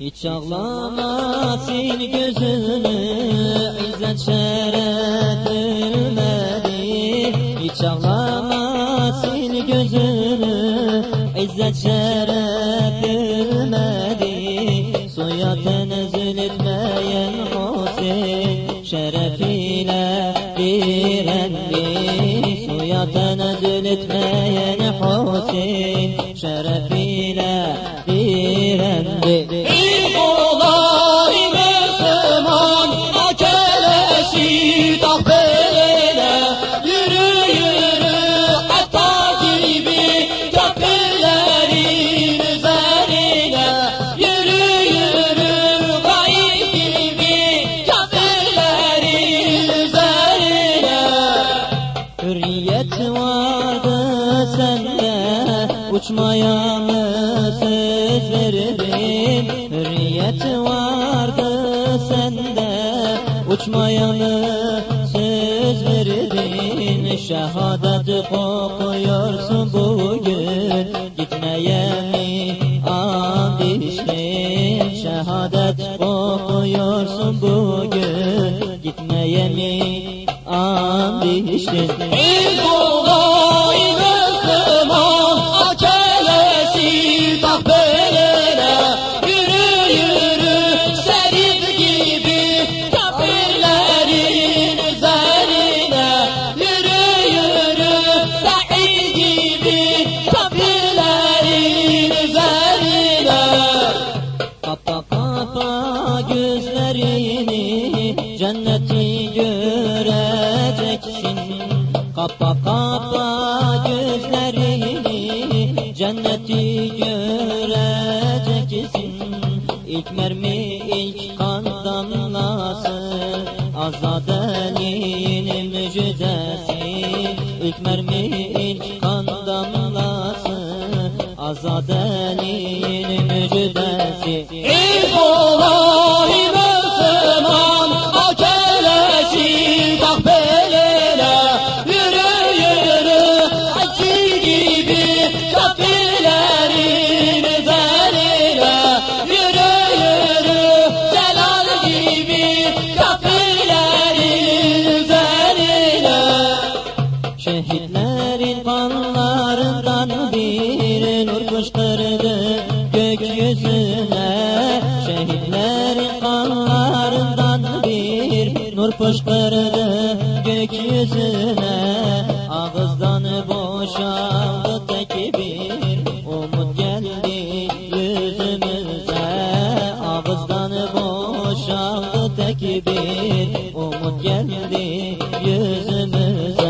Hiç ağlama sil gözünü İzzet şeref vermedi Hiç ağlama sil gözünü İzzet şeref vermedi Suya tenezzül etmeyen Hüseyin Şerefiyle direndi. Suya tenezzül etmeyen Hüseyin Şerefiyle direndi Uçmaya mı söz veririm Hürriyet vardı sende Uçmaya mı söz veririm Şehadet kokuyorsun bugün Gitmeye mi and içtin Şehadet kokuyorsun bugün Gitmeye mi and içtin İlk cenneti göreceksin. İlk mermi ilk kan damlası. Azadelinin müjdesi. İlk mermi ilk kan damlası. Azadelinin müjdesi. İlk olay fışkırdı gökyüzüne Şehitlerin kanlarından bir nur fışkırdı gökyüzüne Ağızdan boşaldı tek bir umut geldi yüzümüze. Ağızdan boşaldı tek bir umut geldi yüzümüze